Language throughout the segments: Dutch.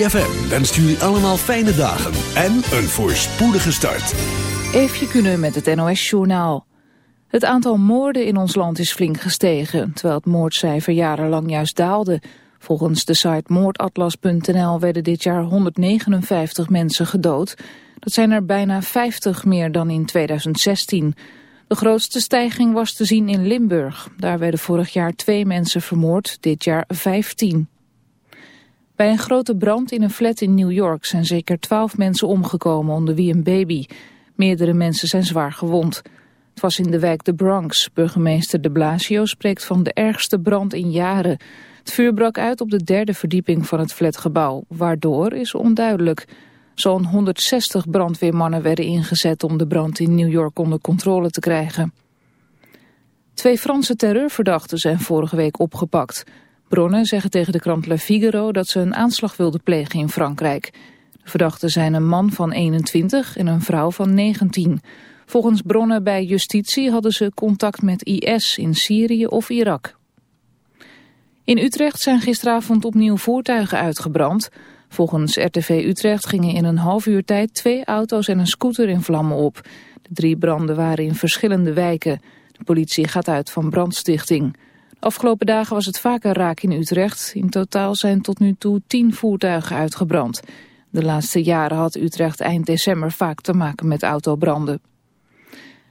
ZFM wenst jullie allemaal fijne dagen en een voorspoedige start. Even kunnen met het NOS-journaal. Het aantal moorden in ons land is flink gestegen, terwijl het moordcijfer jarenlang juist daalde. Volgens de site moordatlas.nl werden dit jaar 159 mensen gedood. Dat zijn er bijna 50 meer dan in 2016. De grootste stijging was te zien in Limburg. Daar werden vorig jaar twee mensen vermoord, dit jaar 15. Bij een grote brand in een flat in New York zijn zeker 12 mensen omgekomen, onder wie een baby. Meerdere mensen zijn zwaar gewond. Het was in de wijk de Bronx. Burgemeester de Blasio spreekt van de ergste brand in jaren. Het vuur brak uit op de derde verdieping van het flatgebouw. Waardoor is onduidelijk. Zo'n 160 brandweermannen werden ingezet om de brand in New York onder controle te krijgen. Twee Franse terreurverdachten zijn vorige week opgepakt. Bronnen zeggen tegen de krant Le Figaro dat ze een aanslag wilden plegen in Frankrijk. De verdachten zijn een man van 21 en een vrouw van 19. Volgens bronnen bij justitie hadden ze contact met IS in Syrië of Irak. In Utrecht zijn gisteravond opnieuw voertuigen uitgebrand. Volgens RTV Utrecht gingen in een half uur tijd twee auto's en een scooter in vlammen op. De drie branden waren in verschillende wijken. De politie gaat uit van brandstichting. Afgelopen dagen was het vaker raak in Utrecht. In totaal zijn tot nu toe tien voertuigen uitgebrand. De laatste jaren had Utrecht eind december vaak te maken met autobranden.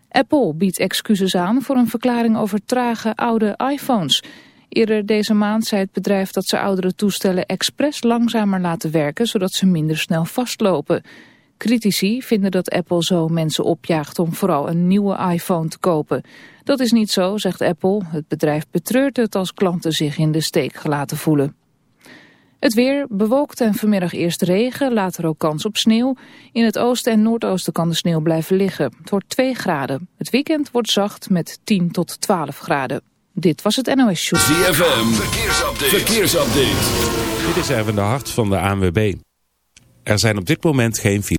Apple biedt excuses aan voor een verklaring over trage oude iPhones. Eerder deze maand zei het bedrijf dat ze oudere toestellen expres langzamer laten werken, zodat ze minder snel vastlopen. Critici vinden dat Apple zo mensen opjaagt om vooral een nieuwe iPhone te kopen. Dat is niet zo, zegt Apple. Het bedrijf betreurt het als klanten zich in de steek gelaten voelen. Het weer bewolkt en vanmiddag eerst regen, later ook kans op sneeuw. In het oosten en noordoosten kan de sneeuw blijven liggen. Het wordt 2 graden. Het weekend wordt zacht met 10 tot 12 graden. Dit was het NOS Show. ZFM, verkeersupdate. verkeersupdate. Dit is even de hart van de ANWB. Er zijn op dit moment geen files.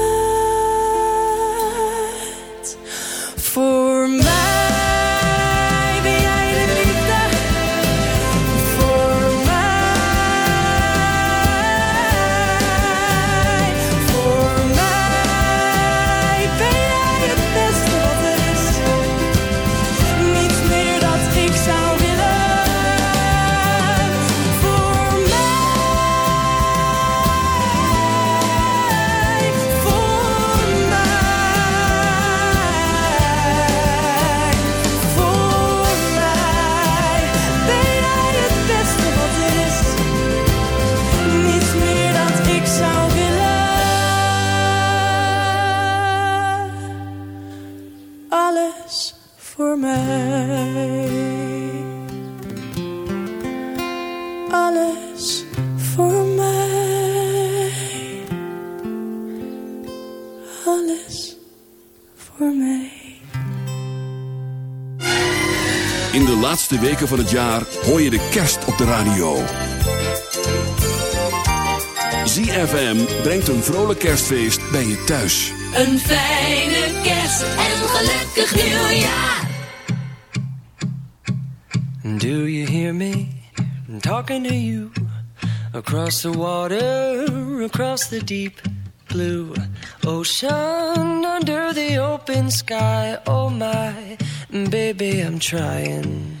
Laatste weken van het jaar hoor je de kerst op de radio. ZFM brengt een vrolijk kerstfeest bij je thuis. Een fijne kerst en een gelukkig nieuwjaar. Do you hear me talking to you across the water, across the deep blue ocean, under the open sky? Oh my, baby, I'm trying.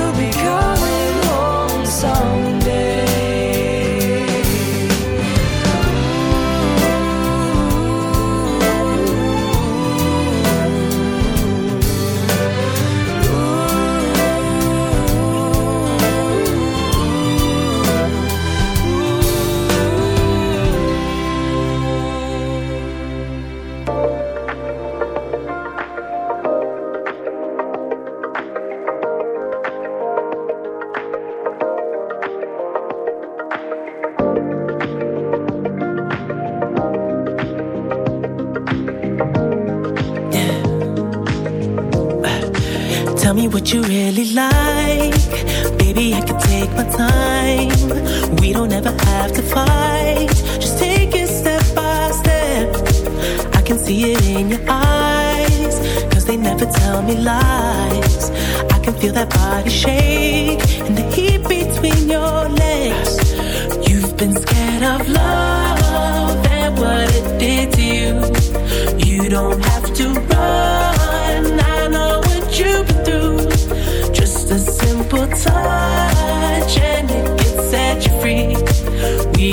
to become time. We don't ever have to fight. Just take it step by step. I can see it in your eyes. Cause they never tell me lies. I can feel that body shake. And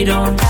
we don't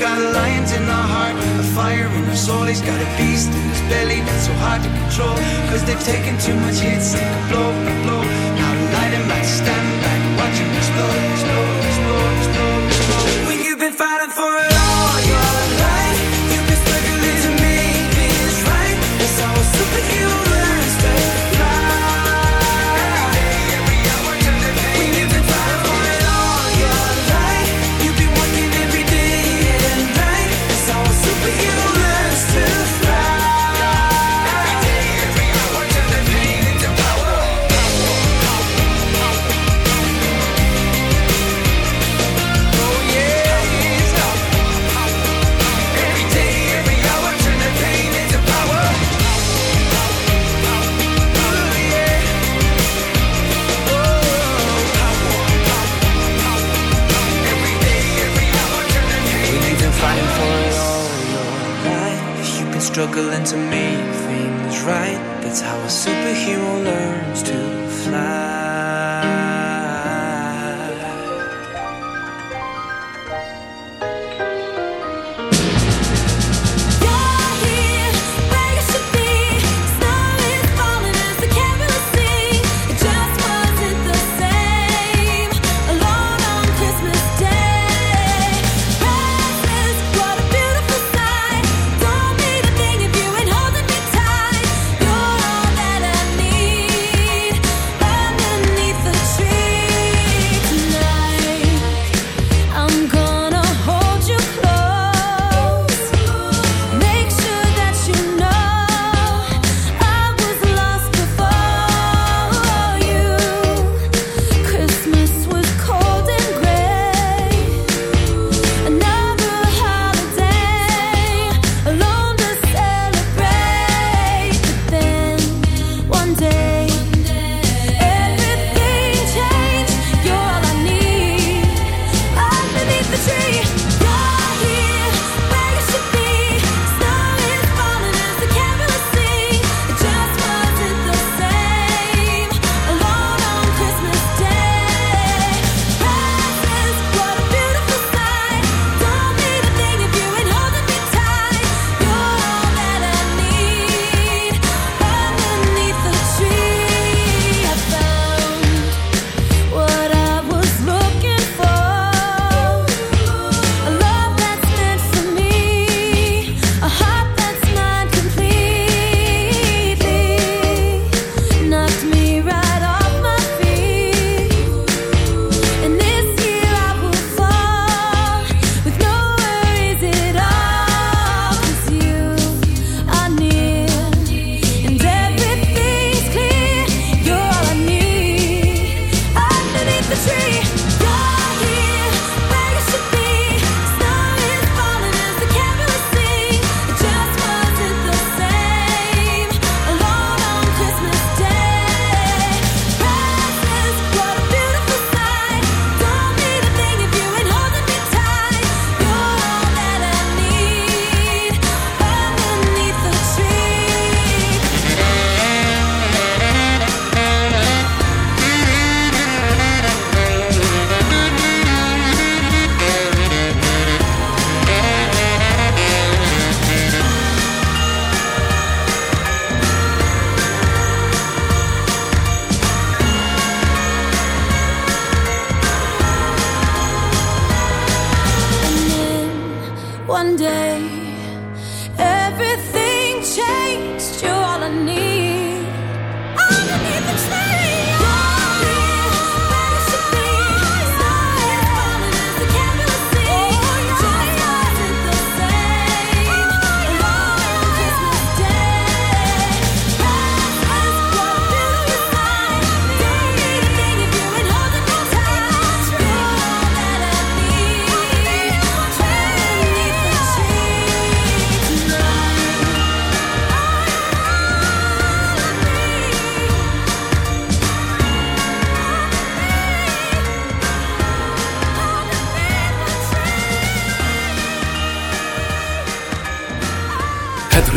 got a lions in our heart, a fire in our soul. He's got a beast in his belly that's so hard to control. Cause they've taken too much hits, blow. to make things right. That's how a superhero learns.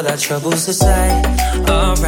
All our troubles aside. Alright,